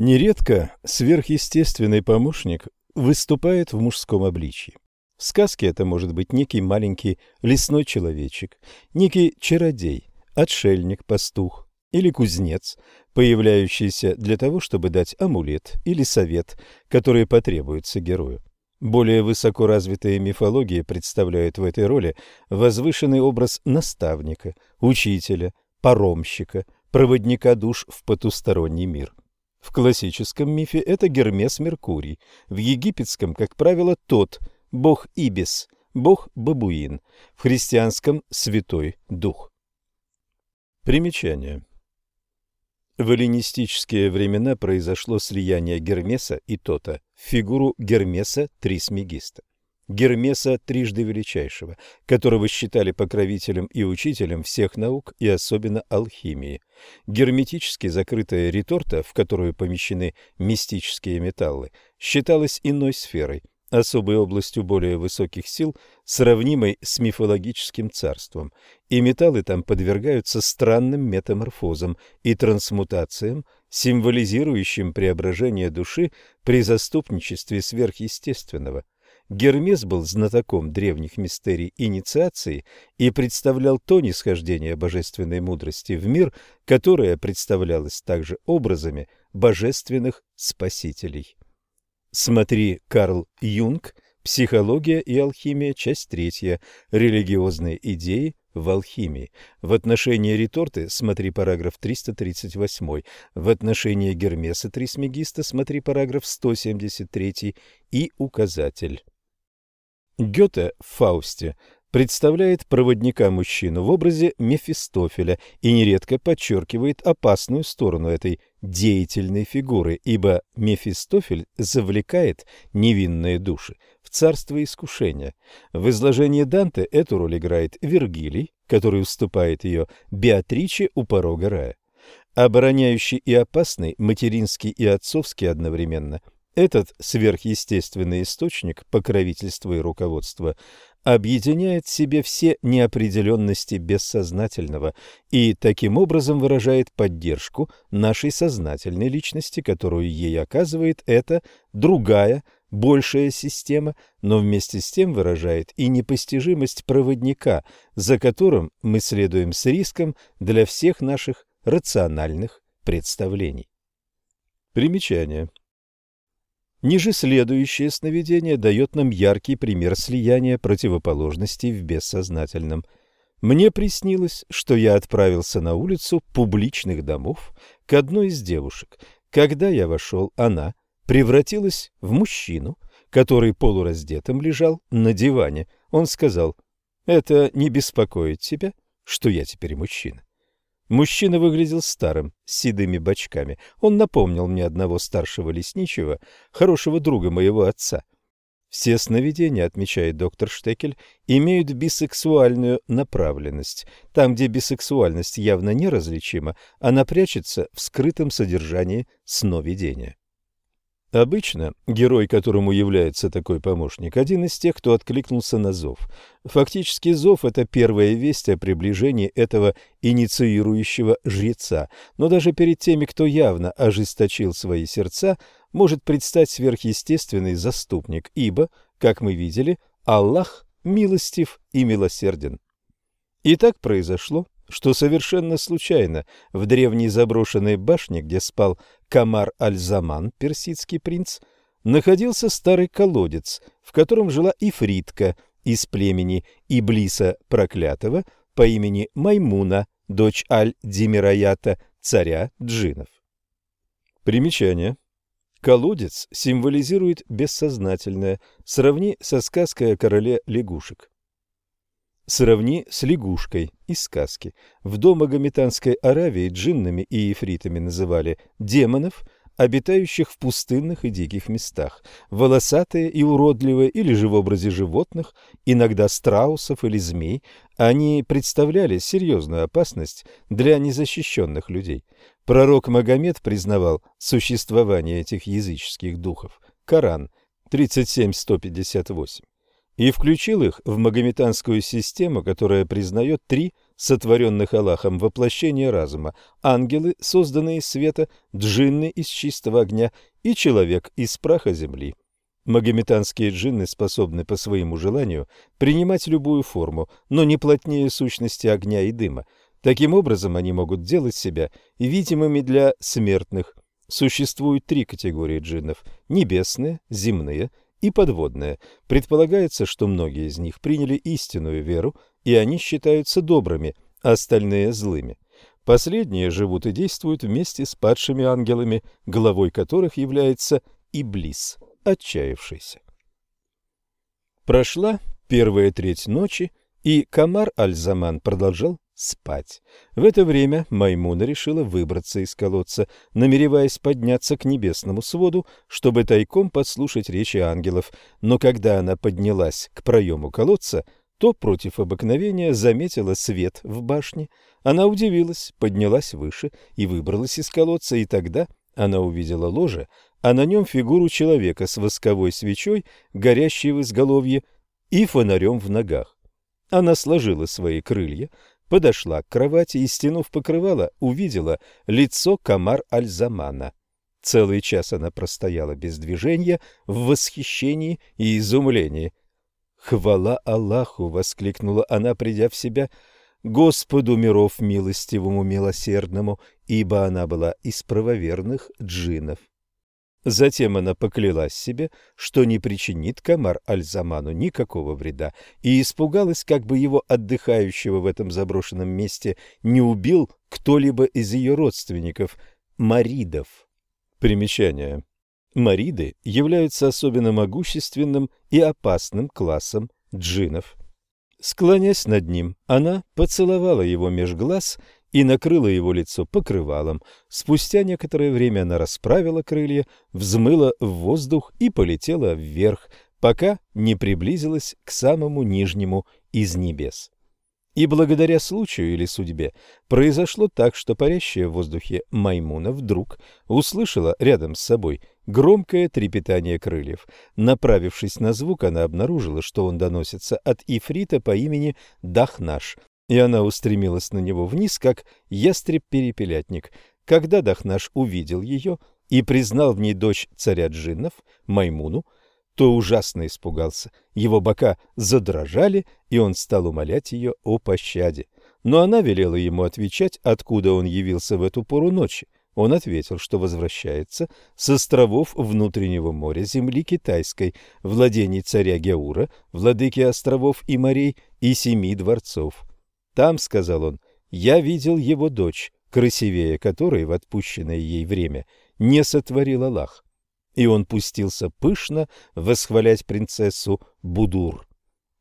Нередко сверхъестественный помощник выступает в мужском обличии. В сказке это может быть некий маленький лесной человечек, некий чародей, отшельник, пастух или кузнец, появляющийся для того, чтобы дать амулет или совет, которые потребуются герою. Более высоко развитые мифологии представляют в этой роли возвышенный образ наставника, учителя, паромщика, проводника душ в потусторонний мир. В классическом мифе это Гермес Меркурий, в египетском, как правило, тот, бог Ибис, бог Бабуин, в христианском – Святой Дух. Примечание. В эллинистические времена произошло слияние Гермеса и Тота в фигуру Гермеса Трисмегиста. Гермеса трижды величайшего, которого считали покровителем и учителем всех наук и особенно алхимии. Герметически закрытая реторта, в которую помещены мистические металлы, считалась иной сферой, особой областью более высоких сил, сравнимой с мифологическим царством, и металлы там подвергаются странным метаморфозам и трансмутациям, символизирующим преображение души при заступничестве сверхъестественного – Гермес был знатоком древних мистерий инициации и представлял то нисхождение божественной мудрости в мир, которое представлялось также образами божественных спасителей. Смотри Карл Юнг «Психология и алхимия», часть третья. Религиозные идеи в алхимии. В отношении реторты смотри параграф 338. В отношении Гермеса Трисмегиста смотри параграф 173 и указатель. Гёте в Фаусте представляет проводника-мужчину в образе Мефистофеля и нередко подчеркивает опасную сторону этой деятельной фигуры, ибо Мефистофель завлекает невинные души в царство искушения. В изложении Данте эту роль играет Вергилий, который уступает ее Беатриче у порога рая. Обороняющий и опасный, материнский и отцовский одновременно – этот сверхъестественный источник покровительства и руководства объединяет в себе все неопределенности бессознательного и таким образом выражает поддержку нашей сознательной личности, которую ей оказывает эта другая, большая система, но вместе с тем выражает и непостижимость проводника, за которым мы следуем с риском для всех наших рациональных представлений. Примечание. Ниже следующее сновидение дает нам яркий пример слияния противоположностей в бессознательном. Мне приснилось, что я отправился на улицу публичных домов к одной из девушек. Когда я вошел, она превратилась в мужчину, который полураздетым лежал на диване. Он сказал, «Это не беспокоит тебя, что я теперь мужчина?» Мужчина выглядел старым, с седыми бочками. Он напомнил мне одного старшего лесничего, хорошего друга моего отца. Все сновидения, отмечает доктор Штекель, имеют бисексуальную направленность. Там, где бисексуальность явно неразличима, она прячется в скрытом содержании сновидения. Обычно герой, которому является такой помощник, один из тех, кто откликнулся на зов. Фактически зов – это первая весть о приближении этого инициирующего жреца, но даже перед теми, кто явно ожесточил свои сердца, может предстать сверхъестественный заступник, ибо, как мы видели, Аллах милостив и милосерден. И так произошло что совершенно случайно в древней заброшенной башне, где спал Камар Аль-Заман, персидский принц, находился старый колодец, в котором жила ифритка из племени Иблиса Проклятого по имени Маймуна, дочь Аль-Димираята, царя джинов. Примечание. Колодец символизирует бессознательное, сравни со сказкой о короле лягушек. Сравни с лягушкой из сказки. В домагометанской Аравии джиннами и ифритами называли демонов, обитающих в пустынных и диких местах, волосатые и уродливые или же в образе животных, иногда страусов или змей, они представляли серьезную опасность для незащищенных людей. Пророк Магомед признавал существование этих языческих духов. Коран 37.158 и включил их в магометанскую систему, которая признает три сотворенных Аллахом воплощение разума, ангелы, созданные из света, джинны из чистого огня и человек из праха земли. Магометанские джинны способны по своему желанию принимать любую форму, но не плотнее сущности огня и дыма. Таким образом, они могут делать себя видимыми для смертных. Существует три категории джиннов – небесные, земные и подводные. Предполагается, что многие из них приняли истинную веру, и они считаются добрыми, а остальные – злыми. Последние живут и действуют вместе с падшими ангелами, главой которых является Иблис – отчаявшийся. Прошла первая треть ночи, и Камар Аль-Заман продолжал спать. В это время Маймуна решила выбраться из колодца, намереваясь подняться к небесному своду, чтобы тайком подслушать речи ангелов. Но когда она поднялась к проему колодца, то против обыкновения заметила свет в башне. Она удивилась, поднялась выше и выбралась из колодца, и тогда она увидела ложе, а на нем фигуру человека с восковой свечой, горящей в изголовье, и фонарем в ногах. Она сложила свои крылья, подошла к кровати и, стянув покрывало, увидела лицо Камар Аль-Замана. Целый час она простояла без движения, в восхищении и изумлении. «Хвала Аллаху!» — воскликнула она, придя в себя. «Господу миров милостивому, милосердному!» ибо она была из правоверных джиннов. Затем она поклялась себе, что не причинит Камар Аль-Заману никакого вреда, и испугалась, как бы его отдыхающего в этом заброшенном месте не убил кто-либо из ее родственников, маридов. Примечание. Мариды являются особенно могущественным и опасным классом джинов. Склонясь над ним, она поцеловала его меж глаз и накрыла его лицо покрывалом. Спустя некоторое время она расправила крылья, взмыла в воздух и полетела вверх, пока не приблизилась к самому нижнему из небес. И благодаря случаю или судьбе произошло так, что парящая в воздухе Маймуна вдруг услышала рядом с собой громкое трепетание крыльев. Направившись на звук, она обнаружила, что он доносится от ифрита по имени Дахнаш, и она устремилась на него вниз, как ястреб-перепелятник. Когда Дахнаш увидел ее и признал в ней дочь царя джиннов, Маймуну, то ужасно испугался. Его бока задрожали, и он стал умолять ее о пощаде. Но она велела ему отвечать, откуда он явился в эту пору ночи. Он ответил, что возвращается с островов внутреннего моря земли китайской, владений царя Геура, владыки островов и морей и семи дворцов. Там, — сказал он, — я видел его дочь, красивее которой в отпущенное ей время не сотворил Аллах. И он пустился пышно восхвалять принцессу Будур.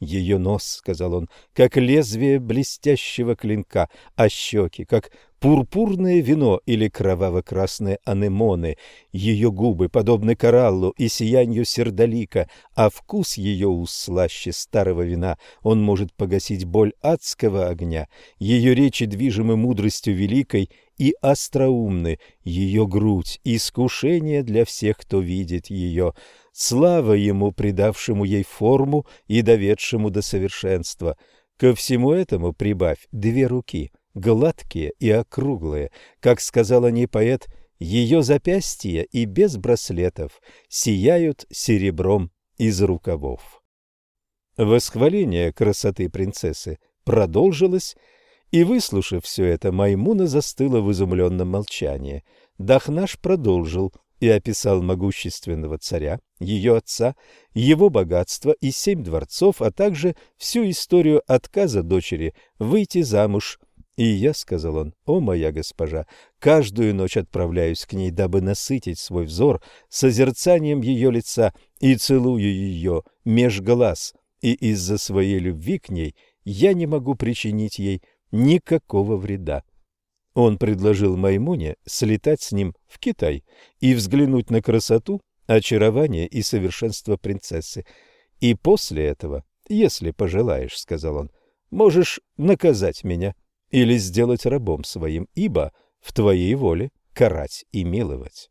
Ее нос, — сказал он, — как лезвие блестящего клинка, а щеки, как пурпурное вино или кроваво-красные анемоны. Ее губы подобны кораллу и сиянию сердолика, а вкус ее уст слаще старого вина. Он может погасить боль адского огня. Ее речи движимы мудростью великой и остроумны. Ее грудь — искушение для всех, кто видит ее. Слава ему, придавшему ей форму и доведшему до совершенства. Ко всему этому прибавь две руки, гладкие и округлые, как сказал о ней поэт, ее запястья и без браслетов сияют серебром из рукавов. Восхваление красоты принцессы продолжилось, и, выслушав все это, Маймуна застыла в изумленном молчании. Дахнаш продолжил и описал могущественного царя, ее отца, его богатство и семь дворцов, а также всю историю отказа дочери выйти замуж. И я, — сказал он, — о, моя госпожа, каждую ночь отправляюсь к ней, дабы насытить свой взор созерцанием ее лица и целую ее меж глаз, и из-за своей любви к ней я не могу причинить ей никакого вреда. Он предложил Маймуне слетать с ним в Китай и взглянуть на красоту, очарование и совершенство принцессы. И после этого, если пожелаешь, — сказал он, — можешь наказать меня или сделать рабом своим, ибо в твоей воле карать и миловать.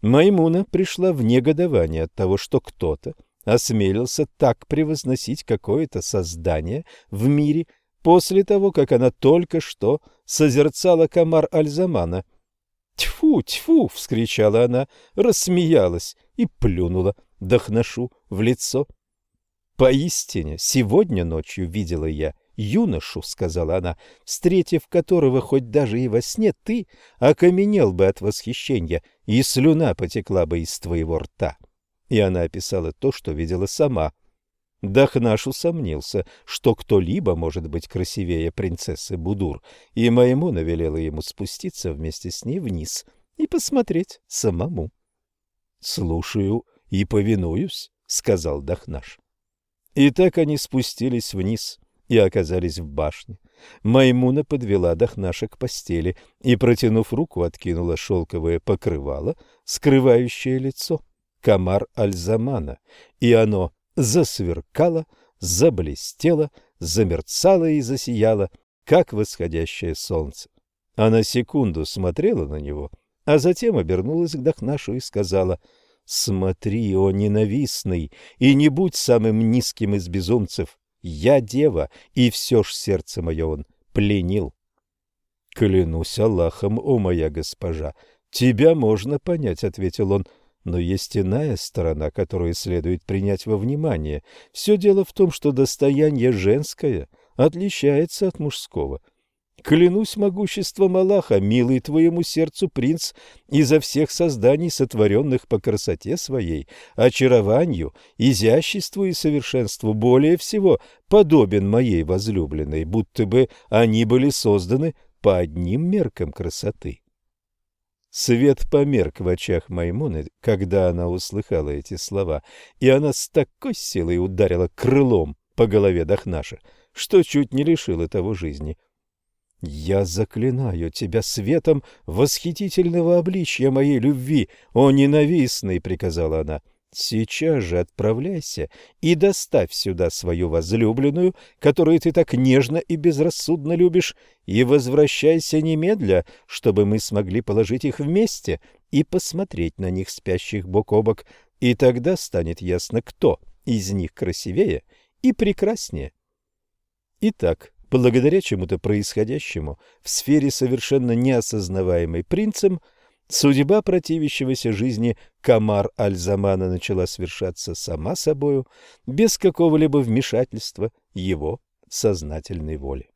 Маймуна пришла в негодование от того, что кто-то осмелился так превозносить какое-то создание в мире, после того, как она только что созерцала комар Альзамана. «Тьфу, тьфу!» — вскричала она, рассмеялась и плюнула Дахнашу в лицо. «Поистине, сегодня ночью видела я юношу, — сказала она, — встретив которого хоть даже и во сне ты окаменел бы от восхищения, и слюна потекла бы из твоего рта. И она описала то, что видела сама. Дахнаш усомнился, что кто-либо может быть красивее принцессы Будур, и Маймуна велела ему спуститься вместе с ней вниз и посмотреть самому. — Слушаю и повинуюсь, — сказал Дахнаш. И так они спустились вниз и оказались в башне. Маймуна подвела Дахнаша к постели и, протянув руку, откинула шелковое покрывало, скрывающее лицо, комар Альзамана, и оно засверкало, заблестело, замерцало и засияло, как восходящее солнце. Она секунду смотрела на него, а затем обернулась к Дахнашу и сказала — Смотри, о ненавистный, и не будь самым низким из безумцев. Я дева, и все ж сердце мое он пленил. Клянусь Аллахом, о моя госпожа, тебя можно понять, ответил он, но есть иная сторона, которую следует принять во внимание. Все дело в том, что достояние женское отличается от мужского. Клянусь могуществом Аллаха, милый твоему сердцу принц, изо всех созданий, сотворенных по красоте своей, очарованию, изяществу и совершенству, более всего подобен моей возлюбленной, будто бы они были созданы по одним меркам красоты. Свет померк в очах Маймуны, когда она услыхала эти слова, и она с такой силой ударила крылом по голове Дахнаша, что чуть не лишила того жизни — я заклинаю тебя светом восхитительного обличья моей любви, о ненавистный, приказала она. Сейчас же отправляйся и доставь сюда свою возлюбленную, которую ты так нежно и безрассудно любишь, и возвращайся немедля, чтобы мы смогли положить их вместе и посмотреть на них спящих бок о бок, и тогда станет ясно, кто из них красивее и прекраснее. Итак, благодаря чему-то происходящему в сфере совершенно неосознаваемой принцем, судьба противящегося жизни Камар Аль-Замана начала свершаться сама собою, без какого-либо вмешательства его сознательной воли.